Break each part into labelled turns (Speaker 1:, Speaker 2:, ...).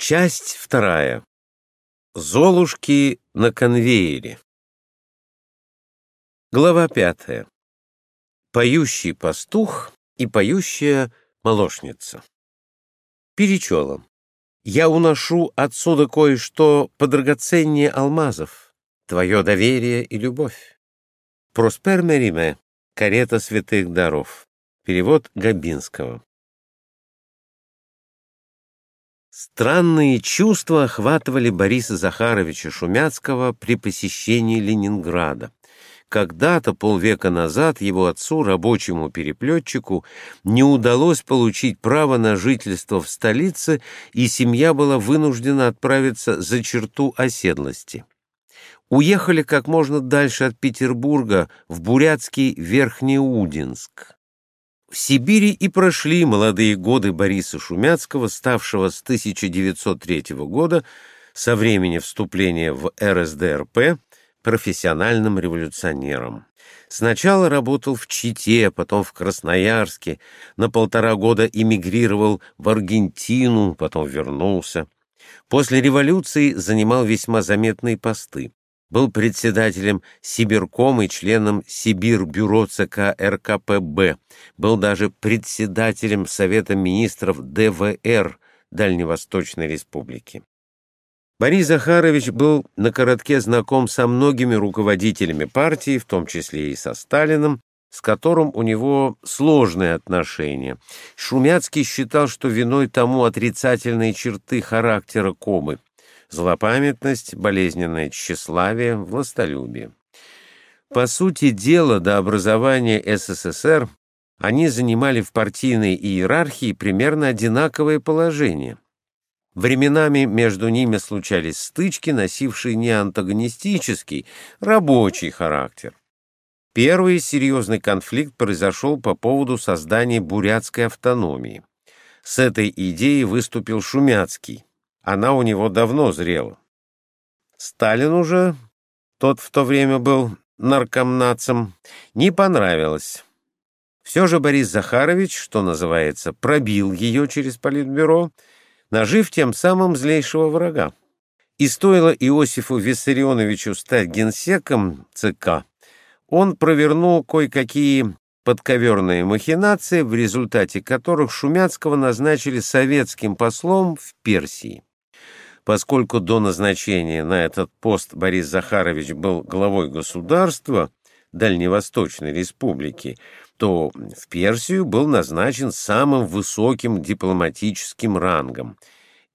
Speaker 1: Часть вторая. Золушки на конвейере. Глава пятая. Поющий пастух и поющая молочница. Перечелом. Я уношу отсюда кое-что подрагоценнее алмазов, твое доверие и любовь. Проспер Мериме. Карета святых даров. Перевод Габинского. Странные чувства охватывали Бориса Захаровича Шумяцкого при посещении Ленинграда. Когда-то, полвека назад, его отцу, рабочему переплетчику, не удалось получить право на жительство в столице, и семья была вынуждена отправиться за черту оседлости. Уехали как можно дальше от Петербурга, в бурятский Верхнеудинск. В Сибири и прошли молодые годы Бориса Шумяцкого, ставшего с 1903 года, со времени вступления в РСДРП, профессиональным революционером. Сначала работал в Чите, потом в Красноярске, на полтора года эмигрировал в Аргентину, потом вернулся. После революции занимал весьма заметные посты был председателем Сибирком и членом Сибирбюро ЦК РКПБ, был даже председателем Совета министров ДВР Дальневосточной Республики. Борис Захарович был на коротке знаком со многими руководителями партии, в том числе и со Сталиным, с которым у него сложные отношения. Шумяцкий считал, что виной тому отрицательные черты характера Комы злопамятность, болезненное тщеславие, властолюбие. По сути дела, до образования СССР они занимали в партийной иерархии примерно одинаковое положение. Временами между ними случались стычки, носившие не антагонистический, рабочий характер. Первый серьезный конфликт произошел по поводу создания бурятской автономии. С этой идеей выступил Шумяцкий, она у него давно зрела. Сталин уже, тот в то время был наркомнацем, не понравилось. Все же Борис Захарович, что называется, пробил ее через политбюро, нажив тем самым злейшего врага. И стоило Иосифу Виссарионовичу стать генсеком ЦК, он провернул кое-какие подковерные махинации, в результате которых Шумяцкого назначили советским послом в Персии. Поскольку до назначения на этот пост Борис Захарович был главой государства Дальневосточной Республики, то в Персию был назначен самым высоким дипломатическим рангом.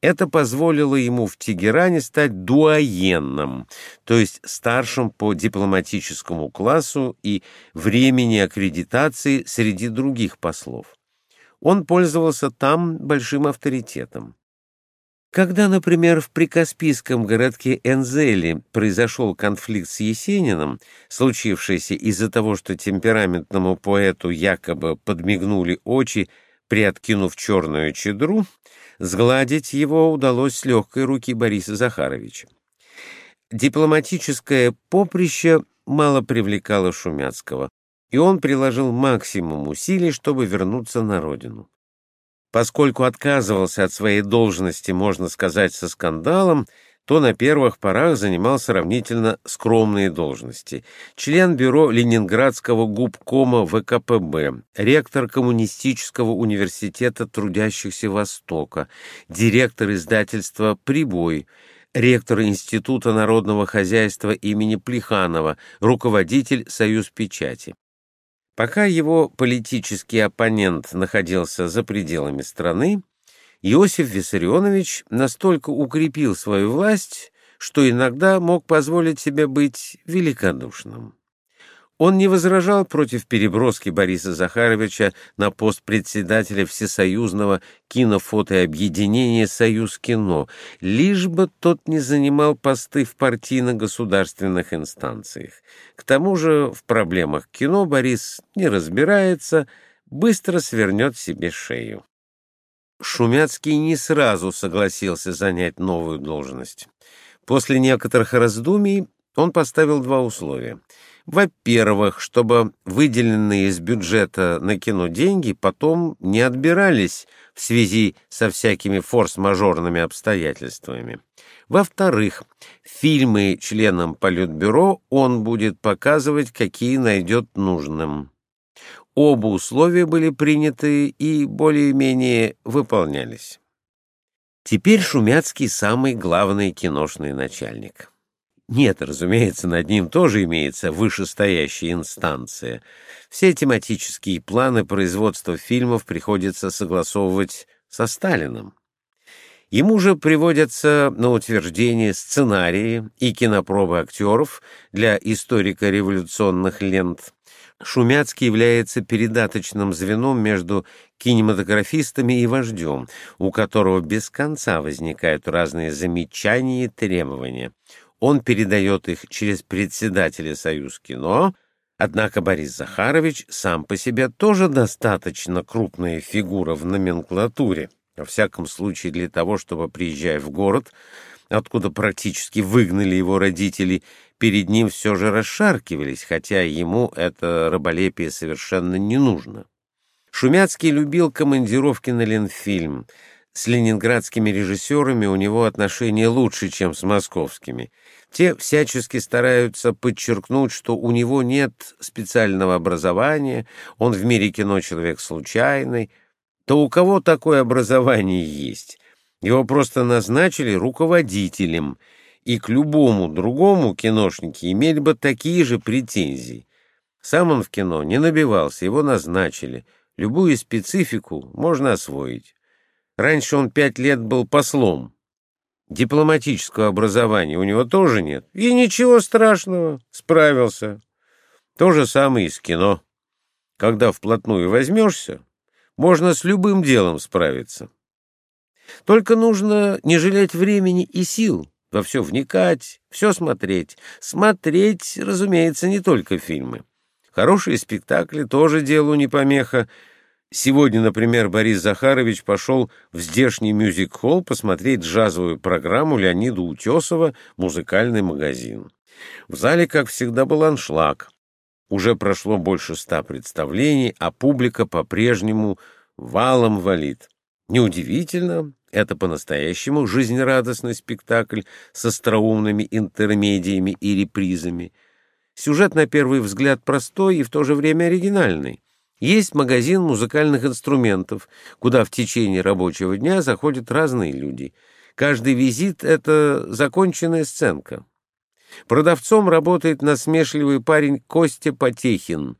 Speaker 1: Это позволило ему в Тегеране стать дуаенным, то есть старшим по дипломатическому классу и времени аккредитации среди других послов. Он пользовался там большим авторитетом. Когда, например, в прикаспийском городке Энзели произошел конфликт с Есениным, случившийся из-за того, что темпераментному поэту якобы подмигнули очи, приоткинув черную чедру, сгладить его удалось с легкой руки Бориса Захаровича. Дипломатическое поприще мало привлекало Шумяцкого, и он приложил максимум усилий, чтобы вернуться на родину. Поскольку отказывался от своей должности, можно сказать, со скандалом, то на первых порах занимал сравнительно скромные должности. Член бюро Ленинградского губкома ВКПБ, ректор Коммунистического университета трудящихся Востока, директор издательства «Прибой», ректор Института народного хозяйства имени Плеханова, руководитель Союз печати. Пока его политический оппонент находился за пределами страны, Иосиф Виссарионович настолько укрепил свою власть, что иногда мог позволить себе быть великодушным. Он не возражал против переброски Бориса Захаровича на пост председателя Всесоюзного кинофотообъединения «Союз кино», лишь бы тот не занимал посты в партийно-государственных инстанциях. К тому же в проблемах кино Борис не разбирается, быстро свернет себе шею. Шумяцкий не сразу согласился занять новую должность. После некоторых раздумий он поставил два условия — Во-первых, чтобы выделенные из бюджета на кино деньги потом не отбирались в связи со всякими форс-мажорными обстоятельствами. Во-вторых, фильмы членам Политбюро он будет показывать, какие найдет нужным. Оба условия были приняты и более-менее выполнялись. Теперь Шумяцкий самый главный киношный начальник. Нет, разумеется, над ним тоже имеется вышестоящая инстанция. Все тематические планы производства фильмов приходится согласовывать со Сталиным. Ему же приводятся на утверждение сценарии и кинопробы актеров для историко-революционных лент. Шумяцкий является передаточным звеном между кинематографистами и вождем, у которого без конца возникают разные замечания и требования. Он передает их через председателя Союз кино, однако Борис Захарович сам по себе тоже достаточно крупная фигура в номенклатуре, во всяком случае для того, чтобы, приезжая в город, откуда практически выгнали его родители, перед ним все же расшаркивались, хотя ему это раболепие совершенно не нужно. Шумяцкий любил командировки на Ленфильм — с ленинградскими режиссерами у него отношения лучше, чем с московскими. Те всячески стараются подчеркнуть, что у него нет специального образования, он в мире кино человек случайный. То у кого такое образование есть? Его просто назначили руководителем, и к любому другому киношнике имели бы такие же претензии. Сам он в кино не набивался, его назначили. Любую специфику можно освоить. Раньше он пять лет был послом. Дипломатического образования у него тоже нет. И ничего страшного, справился. То же самое и с кино. Когда вплотную возьмешься, можно с любым делом справиться. Только нужно не жалеть времени и сил, во все вникать, все смотреть. Смотреть, разумеется, не только фильмы. Хорошие спектакли тоже делу не помеха, Сегодня, например, Борис Захарович пошел в здешний мюзик-холл посмотреть джазовую программу Леонида Утесова «Музыкальный магазин». В зале, как всегда, был аншлаг. Уже прошло больше ста представлений, а публика по-прежнему валом валит. Неудивительно, это по-настоящему жизнерадостный спектакль с остроумными интермедиями и репризами. Сюжет, на первый взгляд, простой и в то же время оригинальный. Есть магазин музыкальных инструментов, куда в течение рабочего дня заходят разные люди. Каждый визит — это законченная сценка. Продавцом работает насмешливый парень Костя Потехин.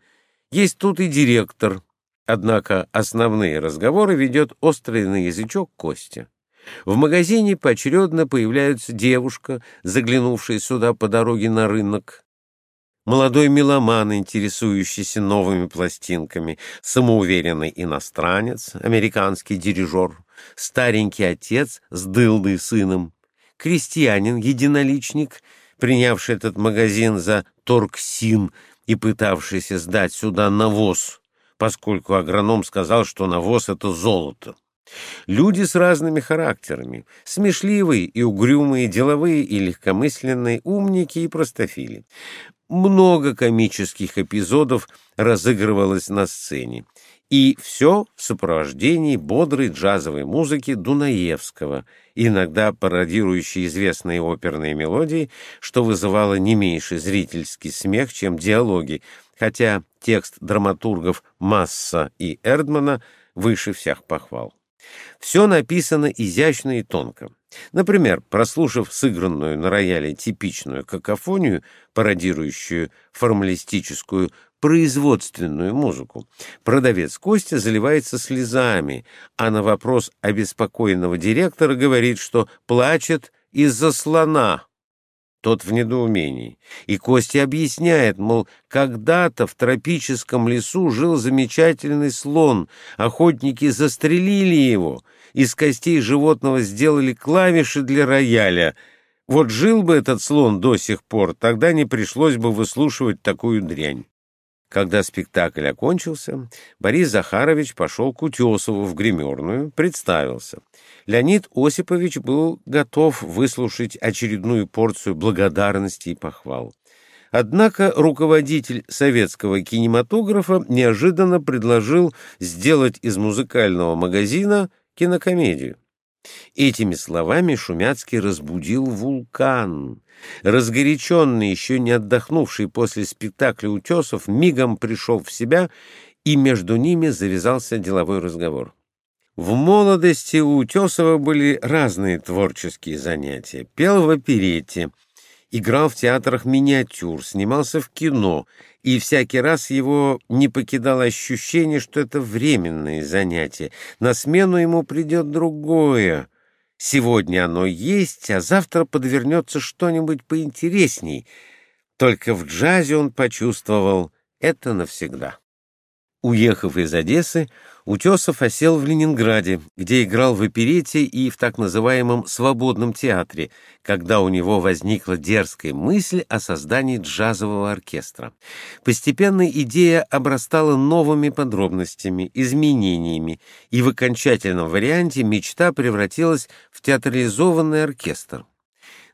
Speaker 1: Есть тут и директор, однако основные разговоры ведет острый на язычок Костя. В магазине поочередно появляются девушка, заглянувшая сюда по дороге на рынок, молодой меломан, интересующийся новыми пластинками, самоуверенный иностранец, американский дирижер, старенький отец с дылдой сыном, крестьянин-единоличник, принявший этот магазин за торксин и пытавшийся сдать сюда навоз, поскольку агроном сказал, что навоз — это золото. Люди с разными характерами, смешливые и угрюмые, деловые и легкомысленные, умники и простофили. Много комических эпизодов разыгрывалось на сцене. И все в сопровождении бодрой джазовой музыки Дунаевского, иногда пародирующей известные оперные мелодии, что вызывало не меньший зрительский смех, чем диалоги, хотя текст драматургов Масса и Эрдмана выше всех похвал. Все написано изящно и тонко. Например, прослушав сыгранную на рояле типичную какофонию, пародирующую формалистическую производственную музыку, продавец Костя заливается слезами, а на вопрос обеспокоенного директора говорит, что плачет из-за слона. Тот в недоумении. И Костя объясняет, мол, когда-то в тропическом лесу жил замечательный слон, охотники застрелили его, из костей животного сделали клавиши для рояля. Вот жил бы этот слон до сих пор, тогда не пришлось бы выслушивать такую дрянь. Когда спектакль окончился, Борис Захарович пошел к Утесову в гримерную, представился. Леонид Осипович был готов выслушать очередную порцию благодарности и похвал. Однако руководитель советского кинематографа неожиданно предложил сделать из музыкального магазина кинокомедию. Этими словами Шумяцкий разбудил вулкан. Разгоряченный, еще не отдохнувший после спектакля Утесов, мигом пришел в себя, и между ними завязался деловой разговор. В молодости у Утесова были разные творческие занятия. Пел в оперете, играл в театрах миниатюр, снимался в кино, и всякий раз его не покидало ощущение, что это временные занятия. На смену ему придет другое. Сегодня оно есть, а завтра подвернется что-нибудь поинтересней. Только в джазе он почувствовал это навсегда. Уехав из Одессы, Утесов осел в Ленинграде, где играл в оперете и в так называемом «свободном театре», когда у него возникла дерзкая мысль о создании джазового оркестра. Постепенно идея обрастала новыми подробностями, изменениями, и в окончательном варианте мечта превратилась в театрализованный оркестр.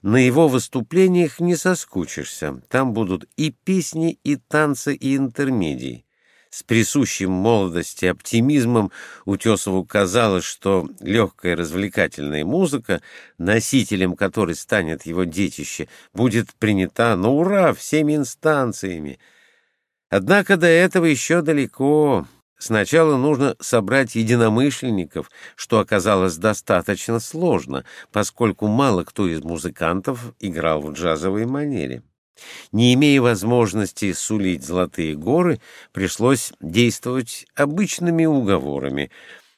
Speaker 1: На его выступлениях не соскучишься, там будут и песни, и танцы, и интермедии. С присущим молодости оптимизмом Утесову казалось, что легкая развлекательная музыка, носителем которой станет его детище, будет принята на ура всеми инстанциями. Однако до этого еще далеко. Сначала нужно собрать единомышленников, что оказалось достаточно сложно, поскольку мало кто из музыкантов играл в джазовой манере. Не имея возможности сулить золотые горы, пришлось действовать обычными уговорами,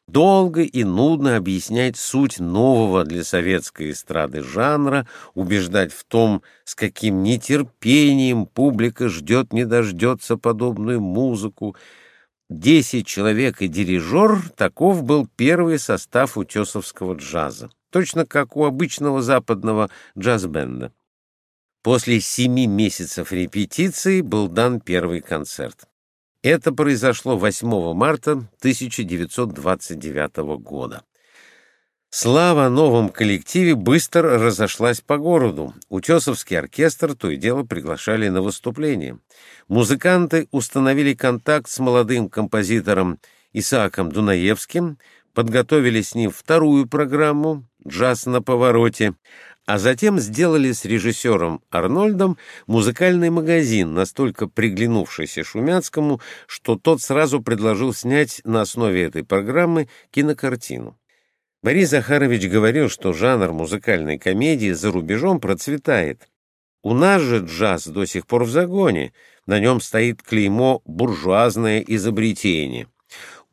Speaker 1: долго и нудно объяснять суть нового для советской эстрады жанра, убеждать в том, с каким нетерпением публика ждет не дождется подобную музыку. Десять человек и дирижер — таков был первый состав утесовского джаза, точно как у обычного западного джаз-бенда. После семи месяцев репетиции был дан первый концерт. Это произошло 8 марта 1929 года. Слава о новом коллективе быстро разошлась по городу. Утесовский оркестр то и дело приглашали на выступление. Музыканты установили контакт с молодым композитором Исааком Дунаевским, подготовили с ним вторую программу «Джаз на повороте», а затем сделали с режиссером Арнольдом музыкальный магазин, настолько приглянувшийся Шумяцкому, что тот сразу предложил снять на основе этой программы кинокартину. Борис Захарович говорил, что жанр музыкальной комедии за рубежом процветает. У нас же джаз до сих пор в загоне, на нем стоит клеймо «буржуазное изобретение».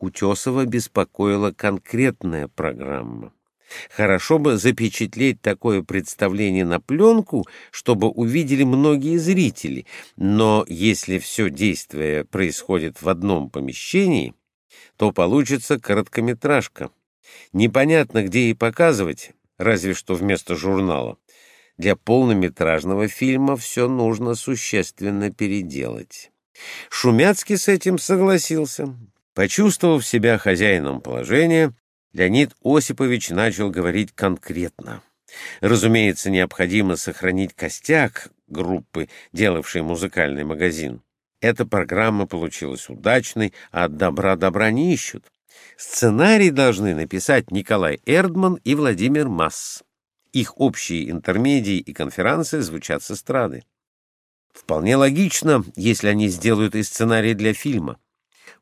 Speaker 1: Утесова беспокоила конкретная программа. Хорошо бы запечатлеть такое представление на пленку, чтобы увидели многие зрители, но если все действие происходит в одном помещении, то получится короткометражка. Непонятно, где и показывать, разве что вместо журнала. Для полнометражного фильма все нужно существенно переделать. Шумяцкий с этим согласился. Почувствовав себя хозяином положения, Леонид Осипович начал говорить конкретно. Разумеется, необходимо сохранить костяк группы, делавшей музыкальный магазин. Эта программа получилась удачной, а от добра добра не ищут. Сценарий должны написать Николай Эрдман и Владимир Масс. Их общие интермедии и конференции звучат с эстрады. Вполне логично, если они сделают и сценарий для фильма.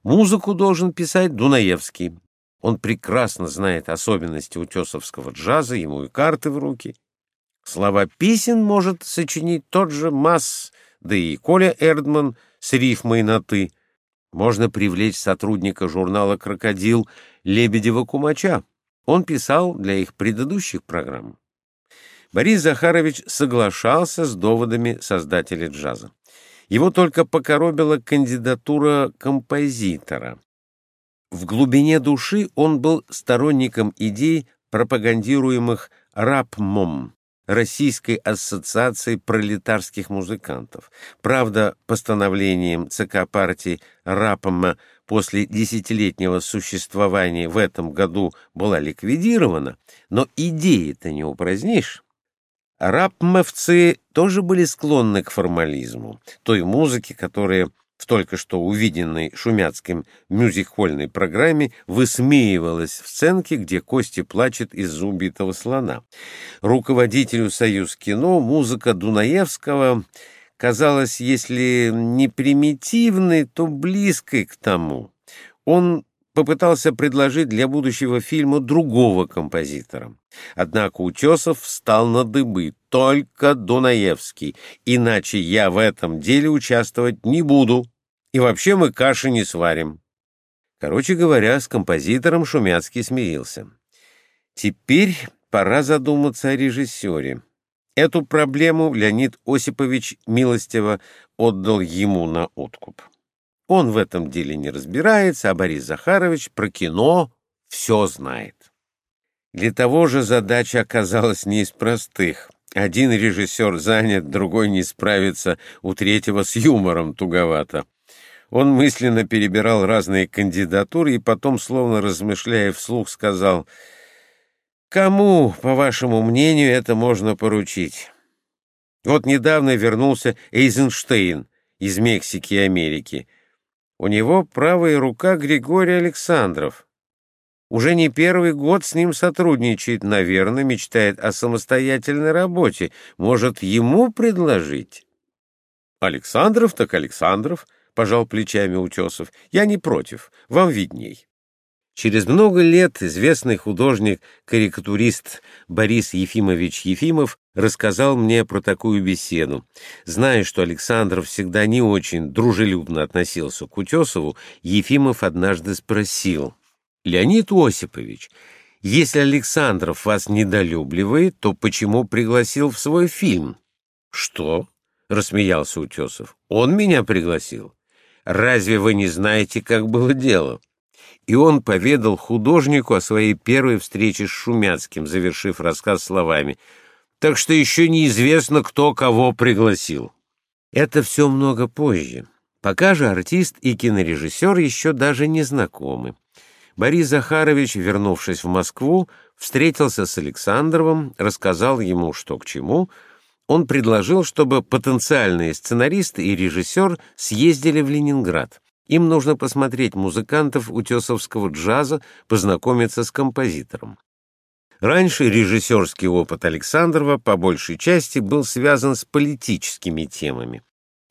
Speaker 1: Музыку должен писать Дунаевский, он прекрасно знает особенности утесовского джаза, ему и карты в руки. Слова песен может сочинить тот же Масс, да и Коля Эрдман с рифмой на «ты». Можно привлечь сотрудника журнала «Крокодил» Лебедева-Кумача. Он писал для их предыдущих программ. Борис Захарович соглашался с доводами создателя джаза. Его только покоробила кандидатура композитора. В глубине души он был сторонником идей, пропагандируемых РАПМом, Российской ассоциацией пролетарских музыкантов. Правда, постановлением ЦК партии РАПМа после десятилетнего существования в этом году была ликвидирована, но идеи-то не упразднишь. Рапмовцы тоже были склонны к формализму, той музыке, которая в только что увиденной шумяцким мюзик-хольной программе высмеивалась в сценке, где Кости плачет из-за убитого слона. Руководителю «Союз кино» музыка Дунаевского казалась, если не примитивной, то близкой к тому. Он попытался предложить для будущего фильма другого композитора. Однако Утесов встал на дыбы, только Дунаевский, иначе я в этом деле участвовать не буду, и вообще мы каши не сварим. Короче говоря, с композитором Шумяцкий смирился. Теперь пора задуматься о режиссере. Эту проблему Леонид Осипович милостиво отдал ему на откуп. Он в этом деле не разбирается, а Борис Захарович про кино все знает. Для того же задача оказалась не из простых. Один режиссер занят, другой не справится, у третьего с юмором туговато. Он мысленно перебирал разные кандидатуры и потом, словно размышляя вслух, сказал, «Кому, по вашему мнению, это можно поручить?» Вот недавно вернулся Эйзенштейн из Мексики и Америки. У него правая рука Григорий Александров. Уже не первый год с ним сотрудничает, наверное, мечтает о самостоятельной работе. Может, ему предложить? Александров так Александров, пожал плечами Утесов. Я не против, вам видней. Через много лет известный художник-карикатурист Борис Ефимович Ефимов рассказал мне про такую беседу. Зная, что Александр всегда не очень дружелюбно относился к Утесову, Ефимов однажды спросил, «Леонид Осипович, если Александров вас недолюбливает, то почему пригласил в свой фильм?» «Что?» — рассмеялся Утесов. «Он меня пригласил. Разве вы не знаете, как было дело?» и он поведал художнику о своей первой встрече с Шумяцким, завершив рассказ словами «Так что еще неизвестно, кто кого пригласил». Это все много позже. Пока же артист и кинорежиссер еще даже не знакомы. Борис Захарович, вернувшись в Москву, встретился с Александровым, рассказал ему, что к чему. Он предложил, чтобы потенциальные сценаристы и режиссер съездили в Ленинград. Им нужно посмотреть музыкантов утесовского джаза, познакомиться с композитором. Раньше режиссерский опыт Александрова по большей части был связан с политическими темами.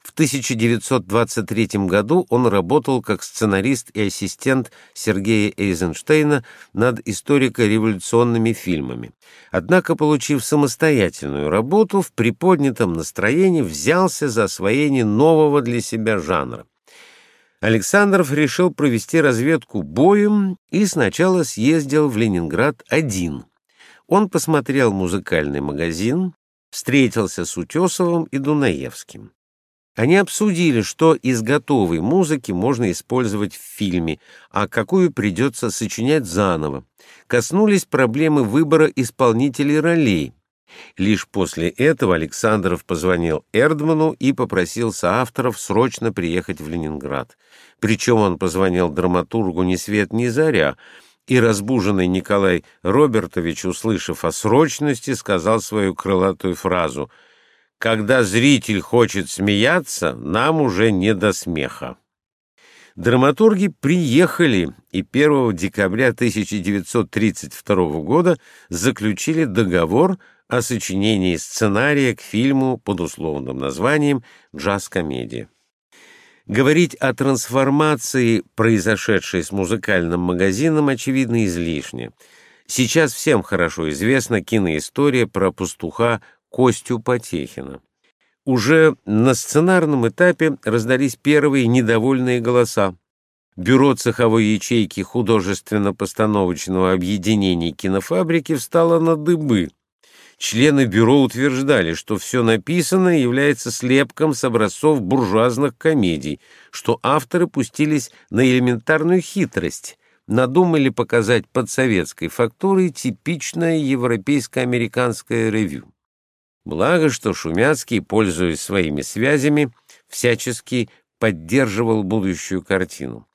Speaker 1: В 1923 году он работал как сценарист и ассистент Сергея Эйзенштейна над историко-революционными фильмами. Однако, получив самостоятельную работу, в приподнятом настроении взялся за освоение нового для себя жанра. Александров решил провести разведку боем и сначала съездил в Ленинград один. Он посмотрел музыкальный магазин, встретился с Утесовым и Дунаевским. Они обсудили, что из готовой музыки можно использовать в фильме, а какую придется сочинять заново. Коснулись проблемы выбора исполнителей ролей. Лишь после этого Александров позвонил Эрдману и попросил соавторов срочно приехать в Ленинград. Причем он позвонил драматургу ни свет ни заря, и разбуженный Николай Робертович, услышав о срочности, сказал свою крылатую фразу «Когда зритель хочет смеяться, нам уже не до смеха». Драматурги приехали и 1 декабря 1932 года заключили договор о сочинении сценария к фильму под условным названием «Джаз-комедия». Говорить о трансформации, произошедшей с музыкальным магазином, очевидно излишне. Сейчас всем хорошо известна киноистория про пастуха Костю Потехина. Уже на сценарном этапе раздались первые недовольные голоса. Бюро цеховой ячейки художественно-постановочного объединения кинофабрики встало на дыбы — Члены бюро утверждали, что все написанное является слепком с образцов буржуазных комедий, что авторы пустились на элементарную хитрость, надумали показать под советской фактурой типичное европейско-американское ревю. Благо, что Шумяцкий, пользуясь своими связями, всячески поддерживал будущую картину.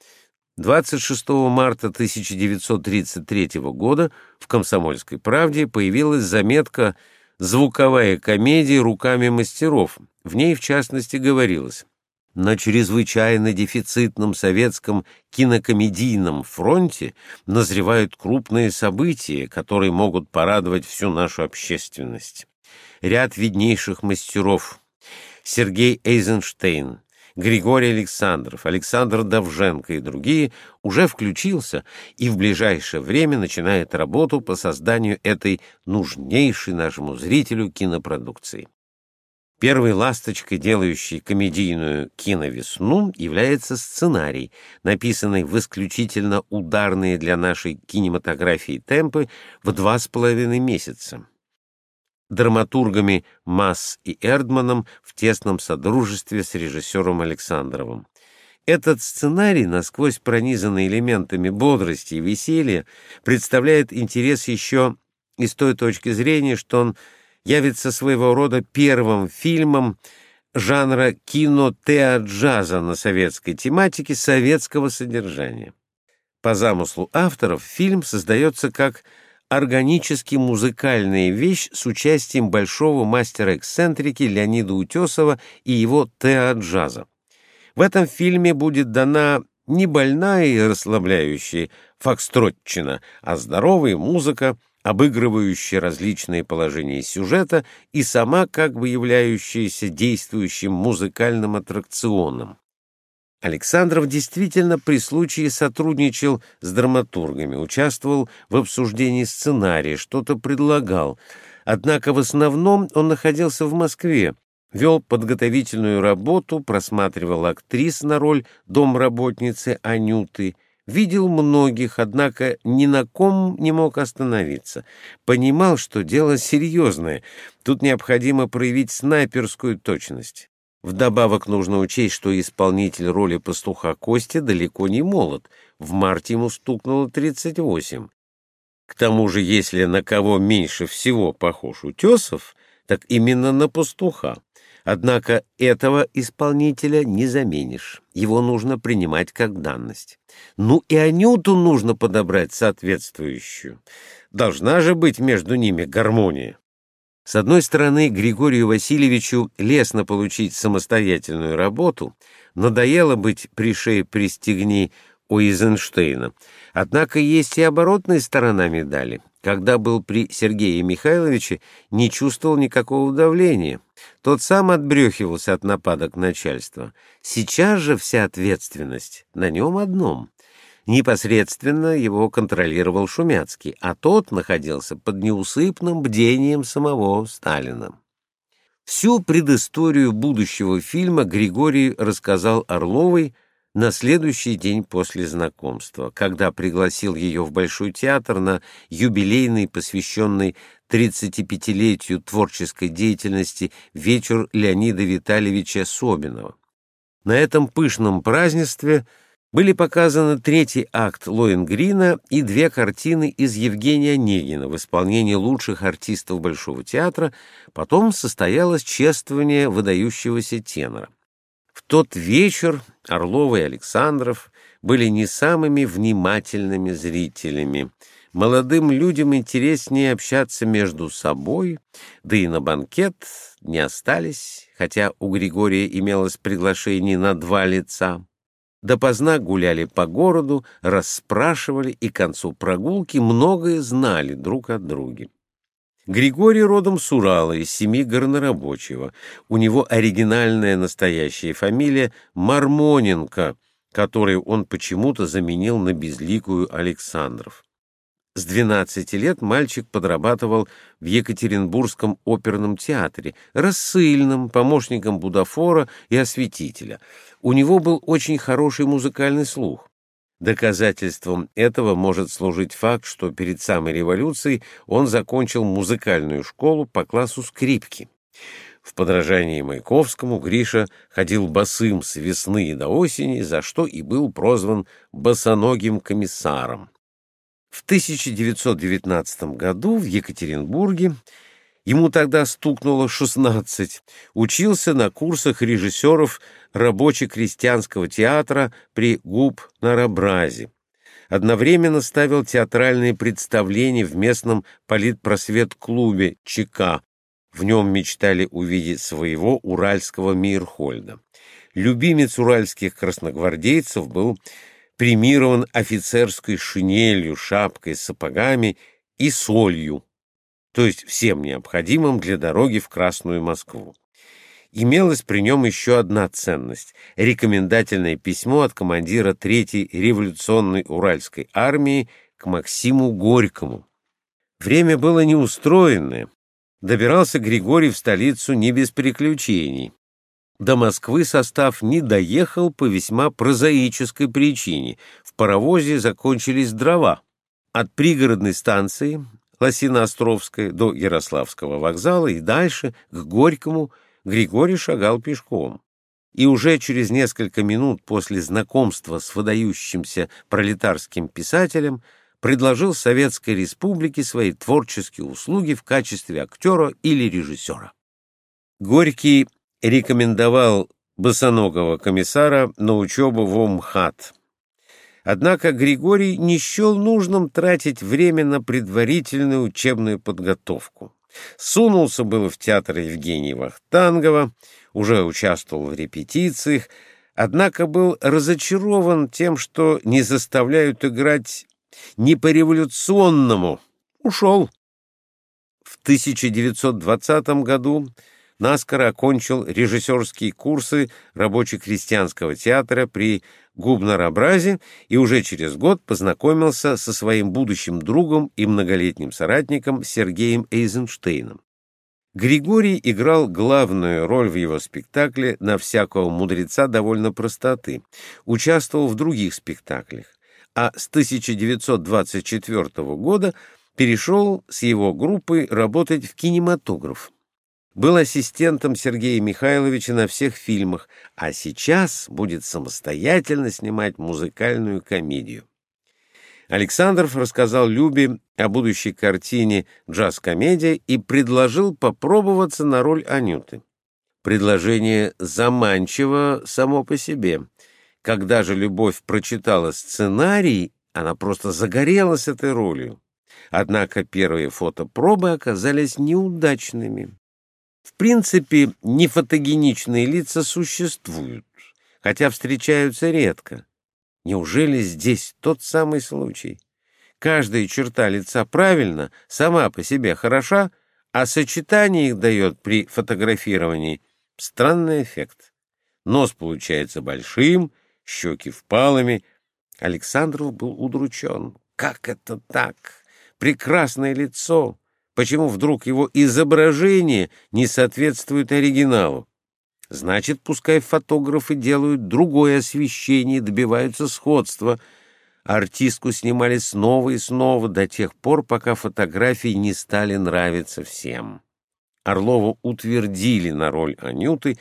Speaker 1: 26 марта 1933 года в «Комсомольской правде» появилась заметка звуковая комедия руками мастеров. В ней, в частности, говорилось на чрезвычайно дефицитном советском кинокомедийном фронте назревают крупные события, которые могут порадовать всю нашу общественность. Ряд виднейших мастеров Сергей Эйзенштейн, Григорий Александров, Александр Давженко и другие уже включился и в ближайшее время начинает работу по созданию этой нужнейшей нашему зрителю кинопродукции. Первой ласточкой, делающей комедийную киновесну, является сценарий, написанный в исключительно ударные для нашей кинематографии темпы в два с половиной месяца. Драматургами Масс и Эрдманом в тесном содружестве с режиссером Александровым. Этот сценарий, насквозь пронизанный элементами бодрости и веселья, представляет интерес еще и с той точки зрения, что он явится своего рода первым фильмом жанра кино-теа-джаза на советской тематике советского содержания. По замыслу авторов фильм создается как органически музыкальная вещь с участием большого мастера эксцентрики Леонида Утесова и его теа-джаза. В этом фильме будет дана не больная и расслабляющая фокстротчина, а здоровая музыка — обыгрывающая различные положения сюжета и сама как бы являющаяся действующим музыкальным аттракционом. Александров действительно при случае сотрудничал с драматургами, участвовал в обсуждении сценария, что-то предлагал. Однако в основном он находился в Москве, вел подготовительную работу, просматривал актрис на роль домработницы Анюты — Видел многих, однако ни на ком не мог остановиться. Понимал, что дело серьезное. Тут необходимо проявить снайперскую точность. Вдобавок нужно учесть, что исполнитель роли пастуха Костя далеко не молод. В марте ему стукнуло 38. К тому же, если на кого меньше всего похож Утесов, так именно на пастуха. Однако этого исполнителя не заменишь. Его нужно принимать как данность. Ну и Анюту нужно подобрать соответствующую. Должна же быть между ними гармония. С одной стороны, Григорию Васильевичу лестно получить самостоятельную работу, надоело быть при шее пристегни у Эйзенштейна. Однако есть и оборотная сторона медали. Когда был при Сергее Михайловиче, не чувствовал никакого давления. Тот сам отбрехивался от нападок начальства. Сейчас же вся ответственность на нем одном. Непосредственно его контролировал Шумяцкий, а тот находился под неусыпным бдением самого Сталина. Всю предысторию будущего фильма Григорий рассказал Орловой, на следующий день после знакомства, когда пригласил ее в Большой театр на юбилейный, посвященный 35-летию творческой деятельности вечер Леонида Витальевича Собинова. На этом пышном празднестве были показаны третий акт Лоенгрина и две картины из Евгения Онегина в исполнении лучших артистов Большого театра, потом состоялось чествование выдающегося тенора. В тот вечер Орлов и Александров были не самыми внимательными зрителями. Молодым людям интереснее общаться между собой, да и на банкет не остались, хотя у Григория имелось приглашение на два лица. Допоздна гуляли по городу, расспрашивали и к концу прогулки многое знали друг от друга. Григорий родом с Урала, из семьи горнорабочего. У него оригинальная настоящая фамилия Мармоненко, которую он почему-то заменил на безликую Александров. С 12 лет мальчик подрабатывал в Екатеринбургском оперном театре, рассыльным, помощником будафора и осветителя. У него был очень хороший музыкальный слух. Доказательством этого может служить факт, что перед самой революцией он закончил музыкальную школу по классу скрипки. В подражании Маяковскому Гриша ходил босым с весны до осени, за что и был прозван «босоногим комиссаром». В 1919 году в Екатеринбурге Ему тогда стукнуло 16. Учился на курсах режиссеров рабоче-крестьянского театра при ГУП Нарабразе. Одновременно ставил театральные представления в местном политпросвет-клубе ЧК. В нем мечтали увидеть своего уральского Мейерхольда. Любимец уральских красногвардейцев был премирован офицерской шинелью, шапкой, сапогами и солью, то есть всем необходимым для дороги в Красную Москву. Имелась при нем еще одна ценность — рекомендательное письмо от командира Третьей революционной Уральской армии к Максиму Горькому. Время было неустроенное. Добирался Григорий в столицу не без приключений. До Москвы состав не доехал по весьма прозаической причине. В паровозе закончились дрова. От пригородной станции Лосино-Островской до Ярославского вокзала и дальше, к Горькому, Григорий шагал пешком. И уже через несколько минут после знакомства с выдающимся пролетарским писателем предложил Советской Республике свои творческие услуги в качестве актера или режиссера. Горький рекомендовал босоногого комиссара на учебу в ОМХАТ. Однако Григорий не счел нужным тратить время на предварительную учебную подготовку. Сунулся было в театр Евгения Вахтангова, уже участвовал в репетициях, однако был разочарован тем, что не заставляют играть не по-революционному. Ушел. В 1920 году наскоро окончил режиссерские курсы рабоче-крестьянского театра при Губнарабразе и уже через год познакомился со своим будущим другом и многолетним соратником Сергеем Эйзенштейном. Григорий играл главную роль в его спектакле «На всякого мудреца довольно простоты», участвовал в других спектаклях, а с 1924 года перешел с его группой работать в кинематограф был ассистентом Сергея Михайловича на всех фильмах, а сейчас будет самостоятельно снимать музыкальную комедию. Александров рассказал Любе о будущей картине «Джаз-комедия» и предложил попробоваться на роль Анюты. Предложение заманчиво само по себе. Когда же Любовь прочитала сценарий, она просто загорелась этой ролью. Однако первые фотопробы оказались неудачными. В принципе, нефотогеничные лица существуют, хотя встречаются редко. Неужели здесь тот самый случай? Каждая черта лица правильно, сама по себе хороша, а сочетание их дает при фотографировании странный эффект. Нос получается большим, щеки впалыми. Александров был удручен. Как это так? Прекрасное лицо, почему вдруг его изображение не соответствует оригиналу. Значит, пускай фотографы делают другое освещение, добиваются сходства. Артистку снимали снова и снова до тех пор, пока фотографии не стали нравиться всем. Орлову утвердили на роль Анюты,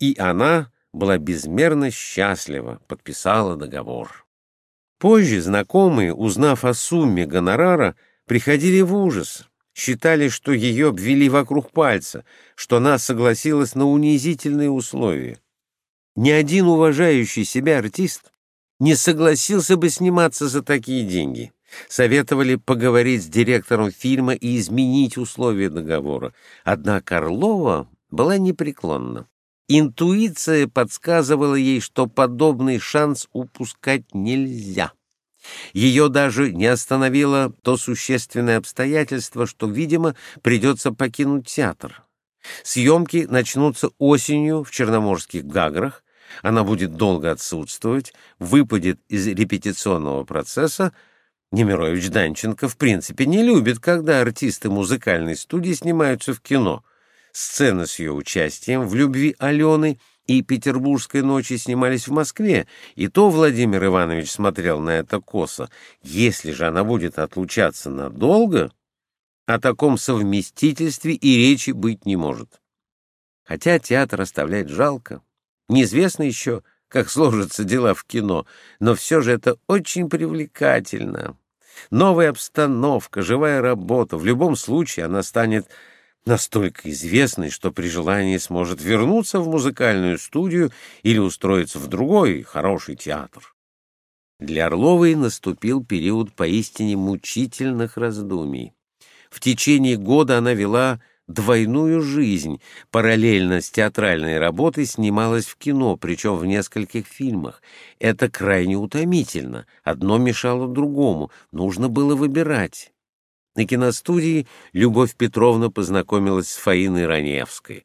Speaker 1: и она была безмерно счастлива, подписала договор. Позже знакомые, узнав о сумме гонорара, приходили в ужас считали, что ее обвели вокруг пальца, что она согласилась на унизительные условия. Ни один уважающий себя артист не согласился бы сниматься за такие деньги. Советовали поговорить с директором фильма и изменить условия договора. Однако Орлова была непреклонна. Интуиция подсказывала ей, что подобный шанс упускать нельзя. Ее даже не остановило то существенное обстоятельство, что, видимо, придется покинуть театр. Съемки начнутся осенью в Черноморских Гаграх, она будет долго отсутствовать, выпадет из репетиционного процесса. Немирович Данченко в принципе не любит, когда артисты музыкальной студии снимаются в кино. Сцена с ее участием в «Любви Алены» и «Петербургской ночи» снимались в Москве, и то Владимир Иванович смотрел на это косо. Если же она будет отлучаться надолго, о таком совместительстве и речи быть не может. Хотя театр оставлять жалко. Неизвестно еще, как сложатся дела в кино, но все же это очень привлекательно. Новая обстановка, живая работа, в любом случае она станет настолько известный, что при желании сможет вернуться в музыкальную студию или устроиться в другой хороший театр. Для Орловой наступил период поистине мучительных раздумий. В течение года она вела двойную жизнь. Параллельно с театральной работой снималась в кино, причем в нескольких фильмах. Это крайне утомительно. Одно мешало другому. Нужно было выбирать. На киностудии Любовь Петровна познакомилась с Фаиной Раневской.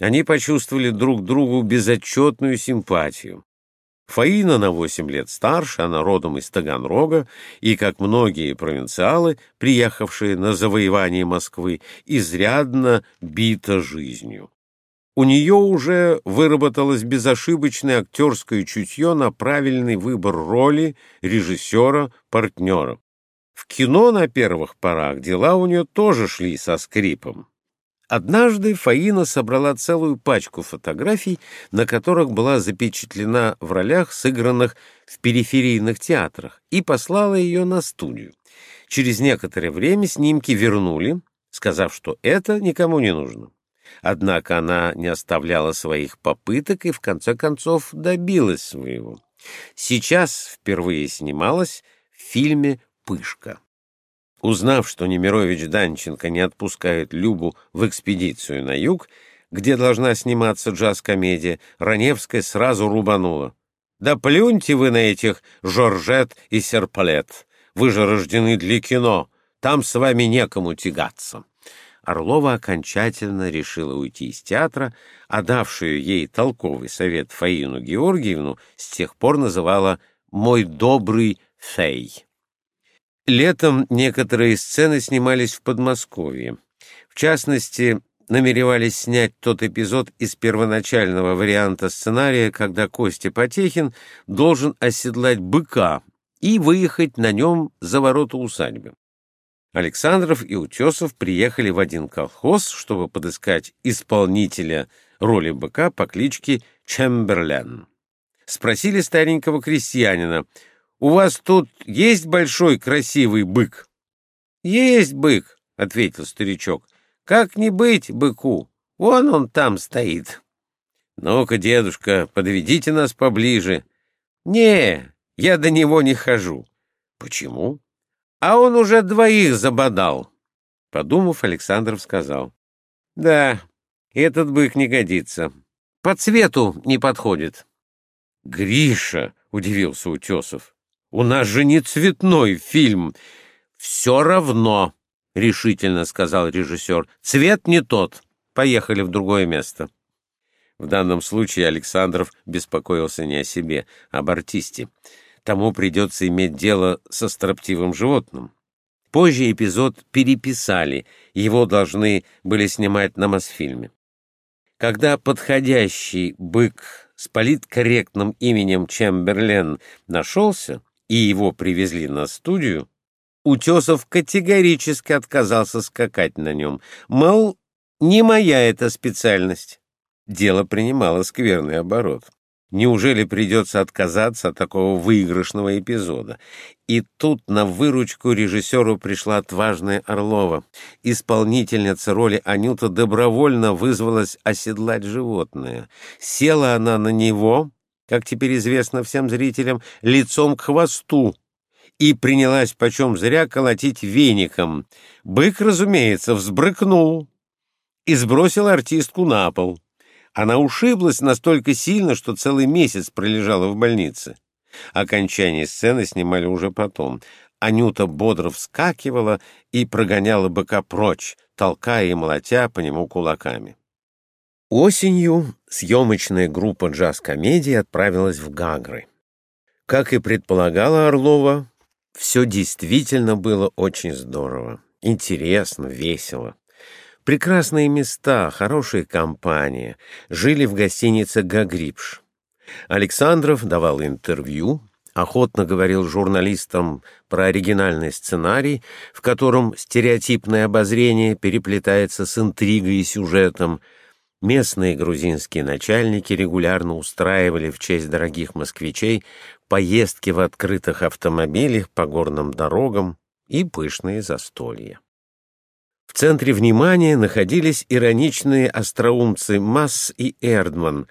Speaker 1: Они почувствовали друг другу безотчетную симпатию. Фаина на восемь лет старше, она родом из Таганрога, и, как многие провинциалы, приехавшие на завоевание Москвы, изрядно бита жизнью. У нее уже выработалось безошибочное актерское чутье на правильный выбор роли, режиссера, партнера. В кино на первых порах дела у нее тоже шли со скрипом. Однажды Фаина собрала целую пачку фотографий, на которых была запечатлена в ролях, сыгранных в периферийных театрах, и послала ее на студию. Через некоторое время снимки вернули, сказав, что это никому не нужно. Однако она не оставляла своих попыток и в конце концов добилась своего. Сейчас впервые снималась в фильме «Пышка». Узнав, что Немирович Данченко не отпускает Любу в экспедицию на юг, где должна сниматься джаз-комедия, Раневская сразу рубанула. «Да плюньте вы на этих Жоржет и Серпалет! Вы же рождены для кино, там с вами некому тягаться!» Орлова окончательно решила уйти из театра, а давшую ей толковый совет Фаину Георгиевну с тех пор называла «мой добрый фей». Летом некоторые сцены снимались в Подмосковье. В частности, намеревались снять тот эпизод из первоначального варианта сценария, когда Костя Потехин должен оседлать быка и выехать на нем за ворота усадьбы. Александров и Утесов приехали в один колхоз, чтобы подыскать исполнителя роли быка по кличке Чемберлен. Спросили старенького крестьянина — у вас тут есть большой красивый бык? — Есть бык, — ответил старичок. — Как не быть быку? Вон он там стоит. — Ну-ка, дедушка, подведите нас поближе. — Не, я до него не хожу. — Почему? — А он уже двоих забодал. Подумав, Александров сказал. — Да, этот бык не годится. По цвету не подходит. — Гриша, — удивился Утесов, у нас же не цветной фильм. Все равно, — решительно сказал режиссер, — цвет не тот. Поехали в другое место. В данном случае Александров беспокоился не о себе, а об артисте. Тому придется иметь дело со строптивым животным. Позже эпизод переписали, его должны были снимать на Мосфильме. Когда подходящий бык с политкорректным именем Чемберлен нашелся, и его привезли на студию, Утесов категорически отказался скакать на нем, мол, не моя эта специальность. Дело принимало скверный оборот. Неужели придется отказаться от такого выигрышного эпизода? И тут на выручку режиссеру пришла отважная Орлова. Исполнительница роли Анюта добровольно вызвалась оседлать животное. Села она на него, как теперь известно всем зрителям, лицом к хвосту и принялась почем зря колотить веником. Бык, разумеется, взбрыкнул и сбросил артистку на пол. Она ушиблась настолько сильно, что целый месяц пролежала в больнице. Окончание сцены снимали уже потом. Анюта бодро вскакивала и прогоняла быка прочь, толкая и молотя по нему кулаками. Осенью съемочная группа джаз-комедии отправилась в Гагры. Как и предполагала Орлова, все действительно было очень здорово, интересно, весело. Прекрасные места, хорошая компания. Жили в гостинице «Гагрипш». Александров давал интервью, охотно говорил журналистам про оригинальный сценарий, в котором стереотипное обозрение переплетается с интригой и сюжетом, Местные грузинские начальники регулярно устраивали в честь дорогих москвичей поездки в открытых автомобилях по горным дорогам и пышные застолья. В центре внимания находились ироничные остроумцы Масс и Эрдман,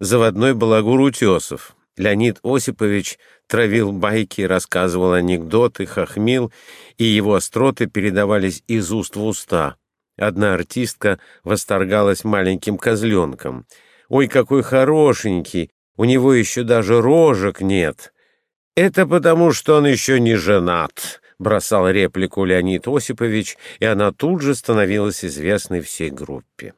Speaker 1: заводной балагур Утесов. Леонид Осипович травил байки, рассказывал анекдоты, хохмил, и его остроты передавались из уст в уста. Одна артистка восторгалась маленьким козленком. «Ой, какой хорошенький! У него еще даже рожек нет!» «Это потому, что он еще не женат», — бросал реплику Леонид Осипович, и она тут же становилась известной всей группе.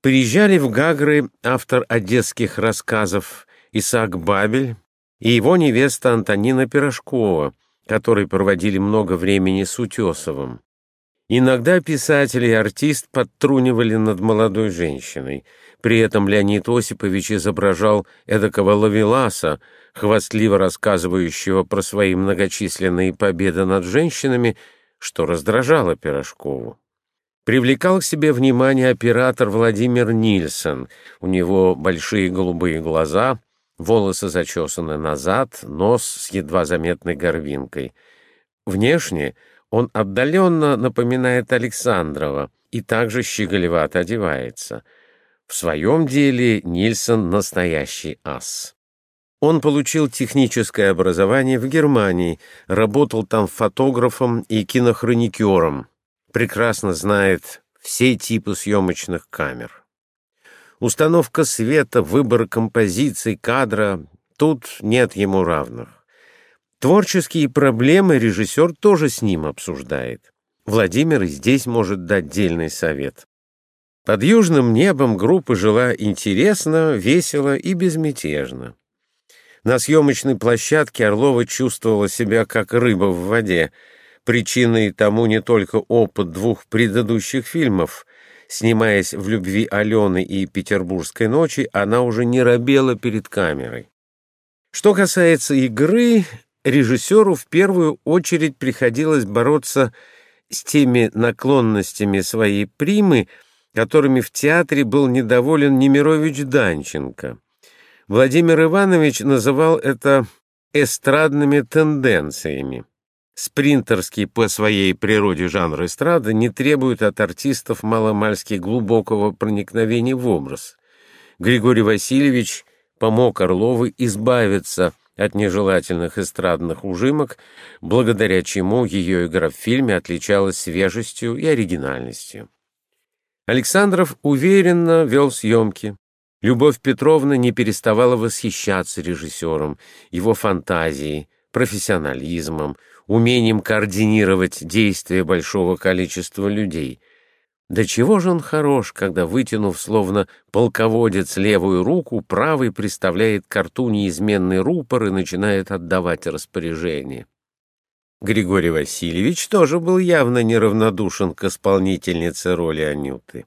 Speaker 1: Приезжали в Гагры автор одесских рассказов Исаак Бабель и его невеста Антонина Пирожкова, которые проводили много времени с Утесовым. Иногда писатель и артист подтрунивали над молодой женщиной. При этом Леонид Осипович изображал эдакого лавеласа, хвастливо рассказывающего про свои многочисленные победы над женщинами, что раздражало Пирожкову. Привлекал к себе внимание оператор Владимир Нильсон. У него большие голубые глаза, волосы зачесаны назад, нос с едва заметной горбинкой. Внешне — он отдаленно напоминает Александрова и также щеголевато одевается. В своем деле Нильсон настоящий ас. Он получил техническое образование в Германии, работал там фотографом и кинохроникером, прекрасно знает все типы съемочных камер. Установка света, выбор композиций, кадра — тут нет ему равных. Творческие проблемы режиссер тоже с ним обсуждает. Владимир здесь может дать дельный совет. Под южным небом группа жила интересно, весело и безмятежно. На съемочной площадке Орлова чувствовала себя как рыба в воде. Причиной тому не только опыт двух предыдущих фильмов. Снимаясь в «Любви Алены» и «Петербургской ночи», она уже не робела перед камерой. Что касается игры, режиссеру в первую очередь приходилось бороться с теми наклонностями своей примы, которыми в театре был недоволен Немирович Данченко. Владимир Иванович называл это эстрадными тенденциями. Спринтерский по своей природе жанр эстрады не требует от артистов маломальски глубокого проникновения в образ. Григорий Васильевич помог Орлову избавиться от нежелательных эстрадных ужимок, благодаря чему ее игра в фильме отличалась свежестью и оригинальностью. Александров уверенно вел съемки. Любовь Петровна не переставала восхищаться режиссером, его фантазией, профессионализмом, умением координировать действия большого количества людей — да чего же он хорош, когда, вытянув словно полководец левую руку, правый приставляет к рту неизменный рупор и начинает отдавать распоряжение. Григорий Васильевич тоже был явно неравнодушен к исполнительнице роли Анюты.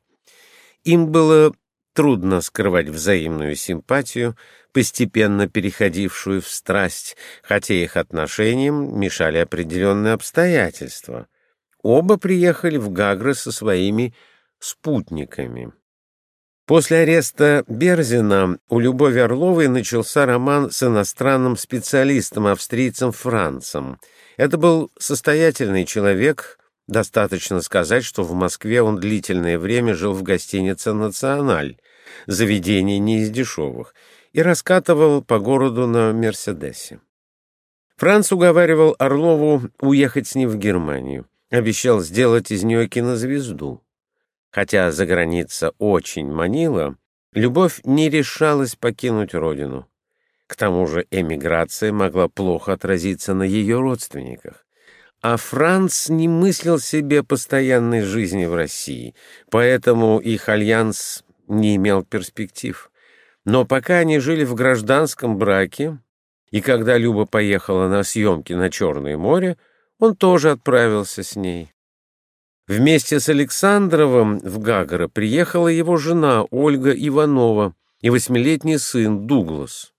Speaker 1: Им было трудно скрывать взаимную симпатию, постепенно переходившую в страсть, хотя их отношениям мешали определенные обстоятельства. Оба приехали в Гагры со своими спутниками. После ареста Берзина у Любови Орловой начался роман с иностранным специалистом, австрийцем Францем. Это был состоятельный человек, достаточно сказать, что в Москве он длительное время жил в гостинице «Националь», заведение не из дешевых, и раскатывал по городу на «Мерседесе». Франц уговаривал Орлову уехать с ним в Германию обещал сделать из нее кинозвезду. Хотя за граница очень манила, любовь не решалась покинуть родину. К тому же эмиграция могла плохо отразиться на ее родственниках. А Франц не мыслил себе постоянной жизни в России, поэтому их альянс не имел перспектив. Но пока они жили в гражданском браке, и когда Люба поехала на съемки на Черное море, он тоже отправился с ней. Вместе с Александровым в Гагара приехала его жена Ольга Иванова и восьмилетний сын Дуглас.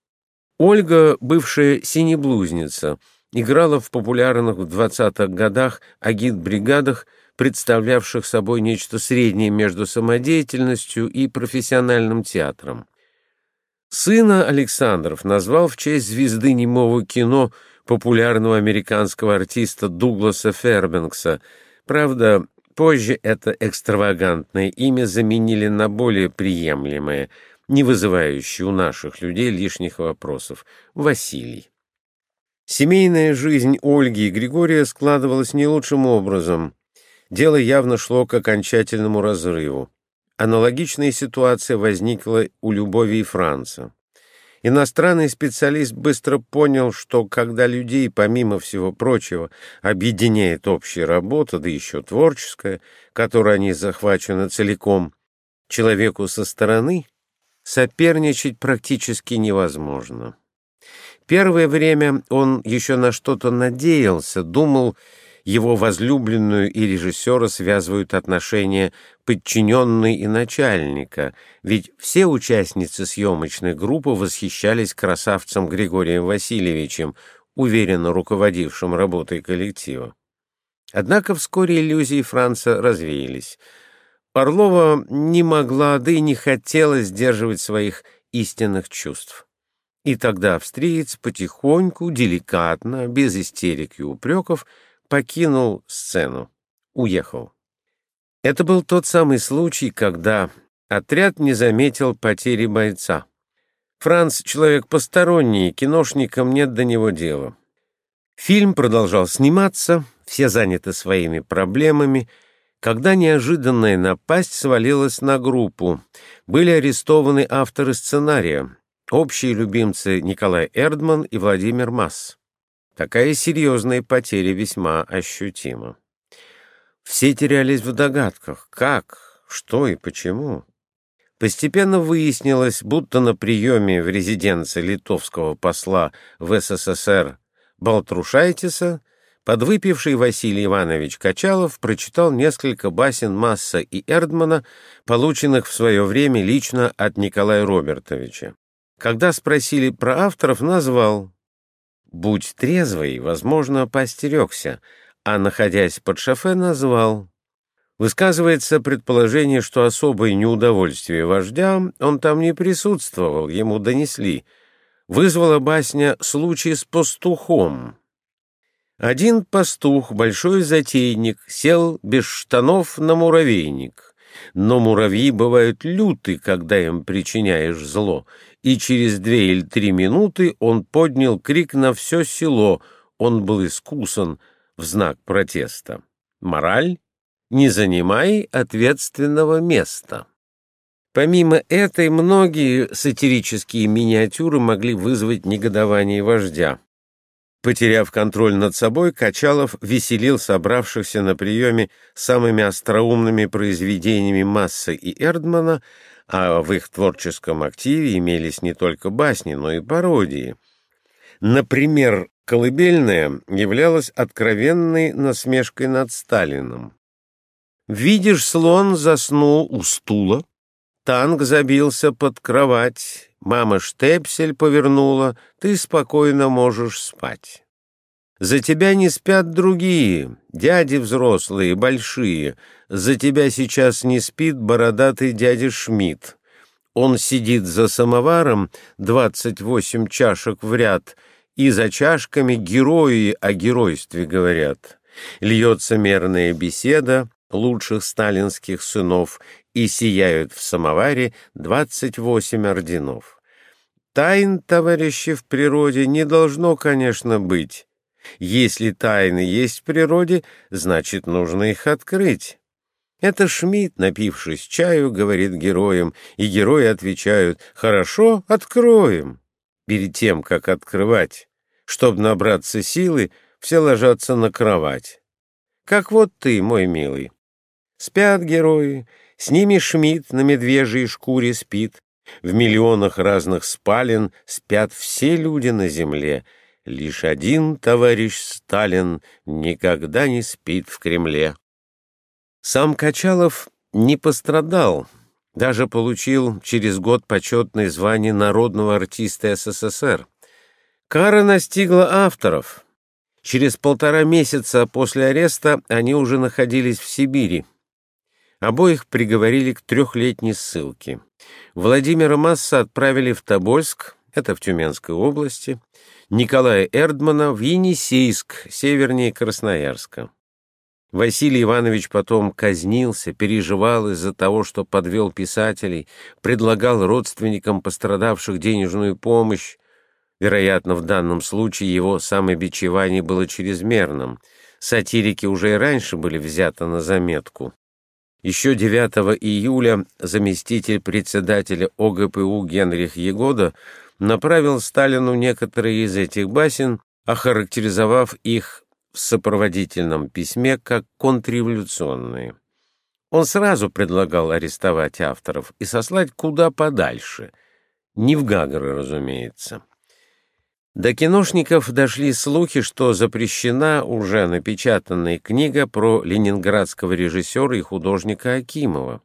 Speaker 1: Ольга, бывшая синеблузница, играла в популярных в 20-х годах агит-бригадах, представлявших собой нечто среднее между самодеятельностью и профессиональным театром. Сына Александров назвал в честь звезды немого кино популярного американского артиста Дугласа Фербенкса. Правда, позже это экстравагантное имя заменили на более приемлемое, не вызывающее у наших людей лишних вопросов — Василий. Семейная жизнь Ольги и Григория складывалась не лучшим образом. дело явно шло к окончательному разрыву. Аналогичная ситуация возникла у Любови и Франца. Иностранный специалист быстро понял, что когда людей, помимо всего прочего, объединяет общая работа, да еще творческая, которой они захвачены целиком, человеку со стороны соперничать практически невозможно. Первое время он еще на что-то надеялся, думал, его возлюбленную и режиссера связывают отношения подчиненной и начальника, ведь все участницы съемочной группы восхищались красавцем Григорием Васильевичем, уверенно руководившим работой коллектива. Однако вскоре иллюзии Франца развеялись. Орлова не могла, да и не хотела сдерживать своих истинных чувств. И тогда австриец потихоньку, деликатно, без истерик и упреков, покинул сцену, уехал. Это был тот самый случай, когда отряд не заметил потери бойца. Франц — человек посторонний, киношникам нет до него дела. Фильм продолжал сниматься, все заняты своими проблемами, когда неожиданная напасть свалилась на группу. Были арестованы авторы сценария, общие любимцы Николай Эрдман и Владимир Масс. Такая серьезная потеря весьма ощутима. Все терялись в догадках, как, что и почему. Постепенно выяснилось, будто на приеме в резиденции литовского посла в СССР Балтрушайтиса подвыпивший Василий Иванович Качалов прочитал несколько басен Масса и Эрдмана, полученных в свое время лично от Николая Робертовича. Когда спросили про авторов, назвал. «Будь трезвый», возможно, постерегся, а, находясь под шофе, назвал. Высказывается предположение, что особое неудовольствие вождя он там не присутствовал, ему донесли. Вызвала басня «Случай с пастухом». Один пастух, большой затейник, сел без штанов на муравейник. Но муравьи бывают люты, когда им причиняешь зло, и через две или три минуты он поднял крик на все село, он был искусан в знак протеста. Мораль — не занимай ответственного места. Помимо этой, многие сатирические миниатюры могли вызвать негодование вождя. Потеряв контроль над собой, Качалов веселил собравшихся на приеме самыми остроумными произведениями Масса и Эрдмана, а в их творческом активе имелись не только басни, но и пародии. Например, «Колыбельная» являлась откровенной насмешкой над Сталином. «Видишь, слон заснул у стула, танк забился под кровать, Мама штепсель повернула, ты спокойно можешь спать. За тебя не спят другие, дяди взрослые, большие. За тебя сейчас не спит бородатый дядя Шмидт. Он сидит за самоваром, двадцать восемь чашек в ряд, и за чашками герои о геройстве говорят. Льется мерная беседа лучших сталинских сынов, и сияют в самоваре двадцать восемь орденов. Тайн, товарищи, в природе не должно, конечно, быть. Если тайны есть в природе, значит, нужно их открыть. Это Шмидт, напившись чаю, говорит героям, и герои отвечают «Хорошо, откроем». Перед тем, как открывать, чтобы набраться силы, все ложатся на кровать. Как вот ты, мой милый. Спят герои, с ними Шмидт на медвежьей шкуре спит, в миллионах разных спален спят все люди на земле. Лишь один товарищ Сталин никогда не спит в Кремле. Сам Качалов не пострадал, даже получил через год почетное звание народного артиста СССР. Кара настигла авторов. Через полтора месяца после ареста они уже находились в Сибири. Обоих приговорили к трехлетней ссылке. Владимира Масса отправили в Тобольск, это в Тюменской области, Николая Эрдмана в Енисейск, севернее Красноярска. Василий Иванович потом казнился, переживал из-за того, что подвел писателей, предлагал родственникам пострадавших денежную помощь. Вероятно, в данном случае его самобичевание было чрезмерным — Сатирики уже и раньше были взяты на заметку. Еще 9 июля заместитель председателя ОГПУ Генрих Егода направил Сталину некоторые из этих басен, охарактеризовав их в сопроводительном письме как контрреволюционные. Он сразу предлагал арестовать авторов и сослать куда подальше, не в Гагры, разумеется. До киношников дошли слухи, что запрещена уже напечатанная книга про ленинградского режиссера и художника Акимова.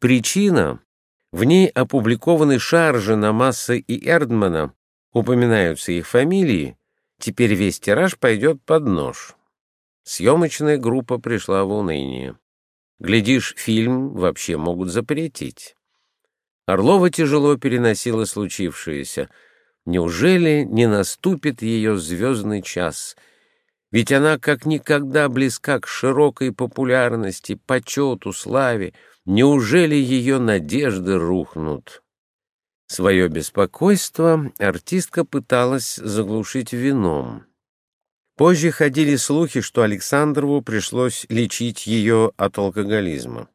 Speaker 1: Причина — в ней опубликованы шаржи на Масса и Эрдмана, упоминаются их фамилии, теперь весь тираж пойдет под нож. Съемочная группа пришла в уныние. Глядишь, фильм вообще могут запретить. Орлова тяжело переносила случившееся — Неужели не наступит ее звездный час? Ведь она как никогда близка к широкой популярности, почету, славе. Неужели ее надежды рухнут? Свое беспокойство артистка пыталась заглушить вином. Позже ходили слухи, что Александрову пришлось лечить ее от алкоголизма.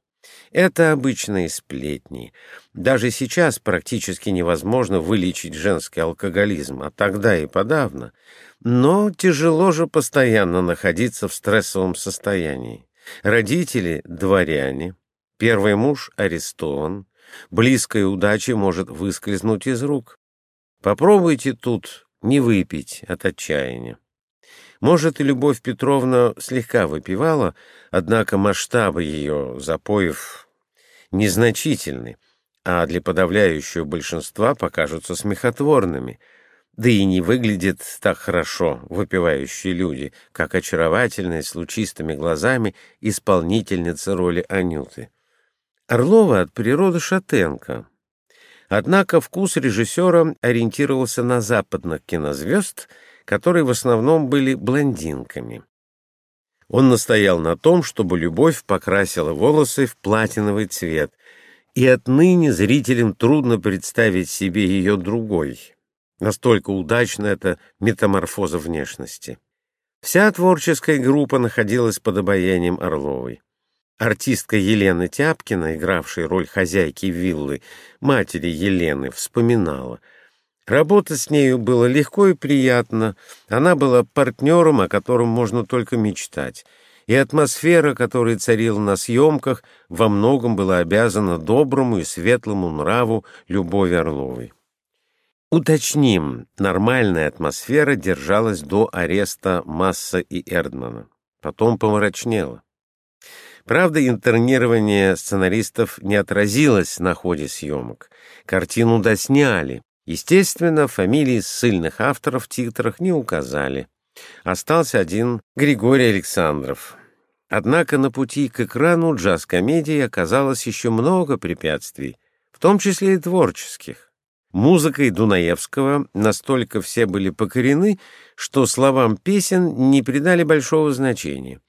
Speaker 1: Это обычные сплетни. Даже сейчас практически невозможно вылечить женский алкоголизм, а тогда и подавно. Но тяжело же постоянно находиться в стрессовом состоянии. Родители — дворяне, первый муж арестован, близкая удача может выскользнуть из рук. Попробуйте тут не выпить от отчаяния. Может, и Любовь Петровна слегка выпивала, однако масштабы ее запоев незначительны, а для подавляющего большинства покажутся смехотворными, да и не выглядят так хорошо выпивающие люди, как очаровательная с лучистыми глазами исполнительница роли Анюты. Орлова от природы шатенка. Однако вкус режиссера ориентировался на западных кинозвезд — которые в основном были блондинками. Он настоял на том, чтобы любовь покрасила волосы в платиновый цвет, и отныне зрителям трудно представить себе ее другой. Настолько удачна эта метаморфоза внешности. Вся творческая группа находилась под обаянием Орловой. Артистка Елена Тяпкина, игравшая роль хозяйки виллы, матери Елены, вспоминала — Работать с нею было легко и приятно. Она была партнером, о котором можно только мечтать. И атмосфера, которая царила на съемках, во многом была обязана доброму и светлому нраву Любови Орловой. Уточним, нормальная атмосфера держалась до ареста Масса и Эрдмана. Потом помрачнела. Правда, интернирование сценаристов не отразилось на ходе съемок. Картину досняли, Естественно, фамилии ссыльных авторов в титрах не указали. Остался один Григорий Александров. Однако на пути к экрану джаз-комедии оказалось еще много препятствий, в том числе и творческих. Музыкой Дунаевского настолько все были покорены, что словам песен не придали большого значения.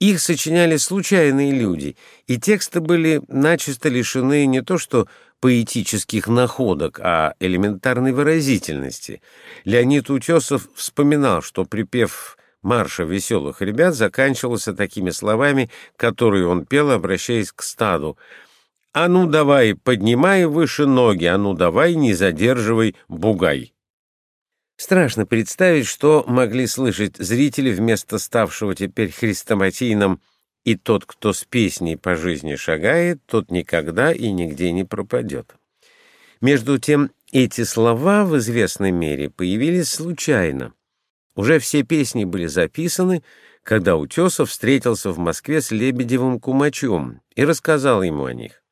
Speaker 1: Их сочиняли случайные люди, и тексты были начисто лишены не то что поэтических находок, а элементарной выразительности. Леонид Утесов вспоминал, что припев марша веселых ребят заканчивался такими словами, которые он пел, обращаясь к стаду. «А ну давай, поднимай выше ноги, а ну давай, не задерживай, бугай». Страшно представить, что могли слышать зрители вместо ставшего теперь хрестоматийным «И тот, кто с песней по жизни шагает, тот никогда и нигде не пропадет». Между тем, эти слова в известной мере появились случайно. Уже все песни были записаны, когда Утесов встретился в Москве с Лебедевым Кумачом и рассказал ему о них.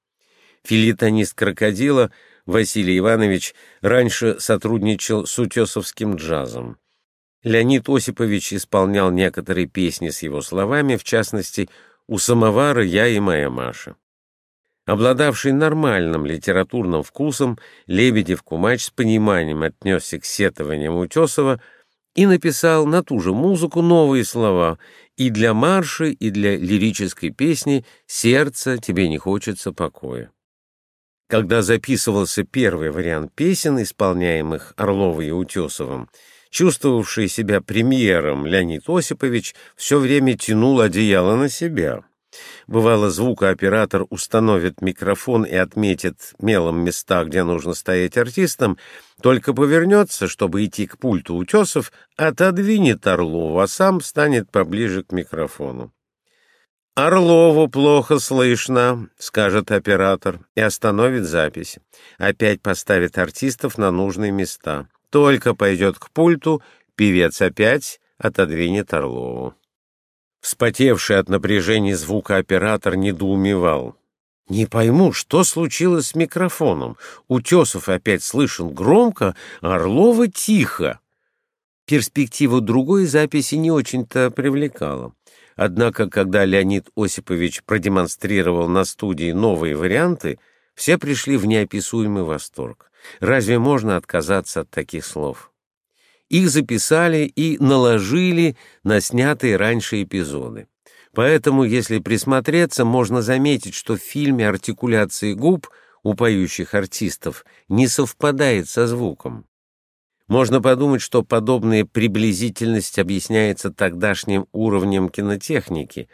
Speaker 1: Филитонист «Крокодила» Василий Иванович раньше сотрудничал с утесовским джазом. Леонид Осипович исполнял некоторые песни с его словами, в частности, «У самовара я и моя Маша». Обладавший нормальным литературным вкусом, Лебедев-Кумач с пониманием отнесся к сетованиям Утесова и написал на ту же музыку новые слова и для марша, и для лирической песни «Сердце тебе не хочется покоя». Когда записывался первый вариант песен, исполняемых Орловой и Утесовым, Чувствовавший себя премьером Леонид Осипович все время тянул одеяло на себя. Бывало, звукооператор установит микрофон и отметит мелом места, где нужно стоять артистам, только повернется, чтобы идти к пульту утесов, отодвинет Орлову, а сам станет поближе к микрофону. «Орлову плохо слышно», — скажет оператор, и остановит запись. Опять поставит артистов на нужные места. Только пойдет к пульту, певец опять отодвинет Орлову. Вспотевший от напряжения звукооператор недоумевал. «Не пойму, что случилось с микрофоном? Утесов опять слышен громко, а Орлова тихо». Перспектива другой записи не очень-то привлекала. Однако, когда Леонид Осипович продемонстрировал на студии новые варианты, все пришли в неописуемый восторг. Разве можно отказаться от таких слов? Их записали и наложили на снятые раньше эпизоды. Поэтому, если присмотреться, можно заметить, что в фильме артикуляции губ у поющих артистов не совпадает со звуком. Можно подумать, что подобная приблизительность объясняется тогдашним уровнем кинотехники,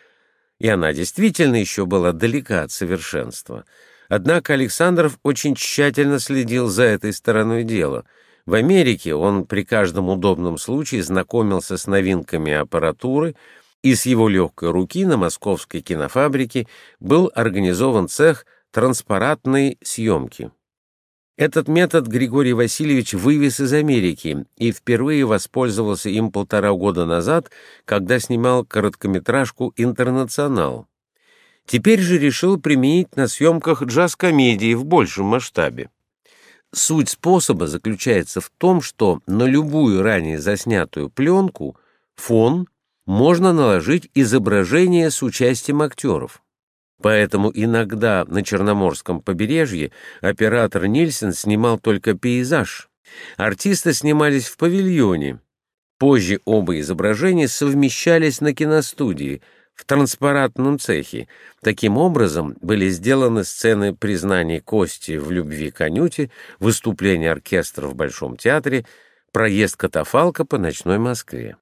Speaker 1: и она действительно еще была далека от совершенства. Однако Александров очень тщательно следил за этой стороной дела. В Америке он при каждом удобном случае знакомился с новинками аппаратуры, и с его легкой руки на московской кинофабрике был организован цех транспаратной съемки. Этот метод Григорий Васильевич вывез из Америки и впервые воспользовался им полтора года назад, когда снимал короткометражку «Интернационал». Теперь же решил применить на съемках джаз-комедии в большем масштабе. Суть способа заключается в том, что на любую ранее заснятую пленку фон можно наложить изображение с участием актеров. Поэтому иногда на Черноморском побережье оператор Нильсен снимал только пейзаж. Артисты снимались в павильоне. Позже оба изображения совмещались на киностудии, в транспарантном цехе. Таким образом были сделаны сцены признания Кости в любви к Анюте, выступление оркестра в Большом театре, проезд катафалка по ночной Москве.